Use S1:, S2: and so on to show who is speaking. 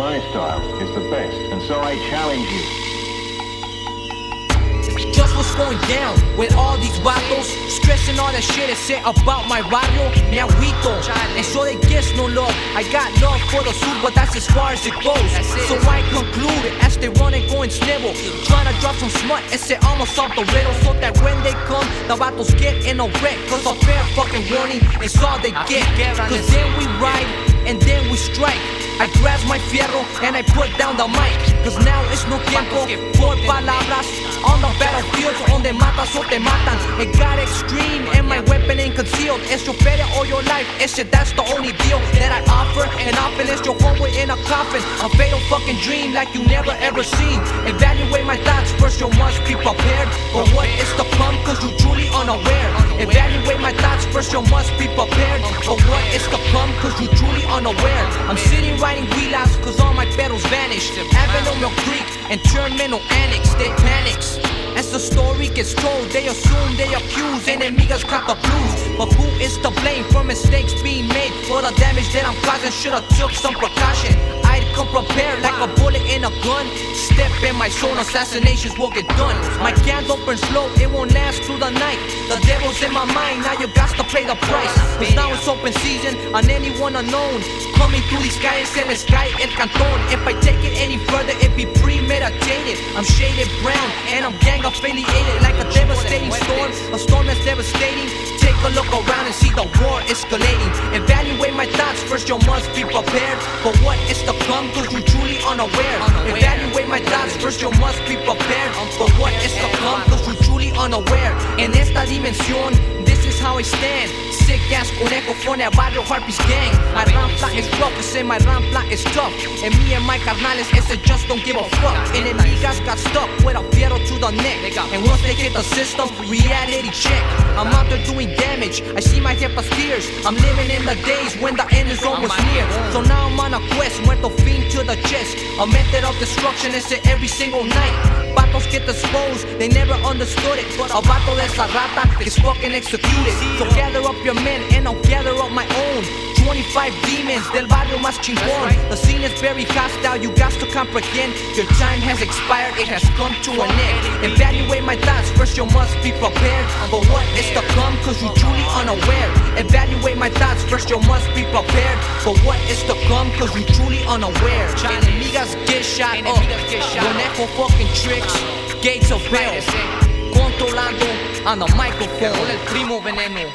S1: my style is the best, and so I challenge you.
S2: Just what's going down with all these vatos Stressing all that shit is said about my barrio Mi agüito And so they guess no love I got love for the suit but that's as far as it goes. So I conclude as they run and go and snivel Trying to drop some smut and say almost off the riddle. So that when they come the vatos get in a wreck. Cause a fair fucking warning is all they get. Cause then we ride and then we strike. I grab my fierro and I put down the mic. Cause now it's no tiempo for palabras On the battlefield donde matas o te matan. It got extreme and my weapon ain't concealed. It's your better or your life, it's shit that's the only deal That I offer. And often it's your homeboy in a coffin. A fatal fucking dream like you never ever seen. Evaluate my thoughts, first you must be prepared. For what is to come cause you truly unaware. Evaluate my thoughts, first you must be prepared For what is to come cause you truly unaware. I'm sitting riding wheelhouse cause all my battles vanished. Avenue Mill Creek and Terminal Annex, they panics. As the story gets told, they assume they accuse. And Enemigas crack the blues. But who is to blame for mistakes being made? For the damage that I'm causing Should've took some precaution. I'd come prepared like a in gun. Step in my zone, assassinations will get done. My candle burns slow, it won't last through the night. The devil's in my mind, now you got to pay the price. Cause now it's open season on anyone unknown. Coming through these calles en el sky, el cantón. If I take it any further, it be premeditated. I'm shaded brown and I'm gang affiliated. Like a devastating storm, a storm that's devastating Take a look around and see the war escalating. Evaluate my thoughts, first you must be prepared For what is to come, cause you truly unaware. Evaluate my thoughts, first you must be prepared For what is to come, cause you truly unaware. En esta dimensión, this is how I stand Sick ass conejo from el barrio Harpys gang. My rampla is rough, ese my rampla is tough. And me and my carnales, ese just don't give a fuck. With a the neck. And once they hit the system, reality check. I'm out there doing damage, I see my jefa's tears I'm living in the days when the end is almost near. So now I'm on a quest, muerto fin to the chest. A method of destruction is it every single night. Vatos get disposed, they never understood it. But a vato de esa rata. Is fucking executed. So gather up your men and I'll gather 25 demons del barrio más chingón. The scene is very hostile, you got to comprehend. Your time has expired, it has come to an end. Evaluate my thoughts, first you must be prepared. For what is to come, cause you truly unaware. Evaluate my thoughts, first you must be prepared. For what is to come, cause you truly unaware. Enemigas get shot up, conejo fucking tricks Gates of hell, controlando on the microphone. El primo veneno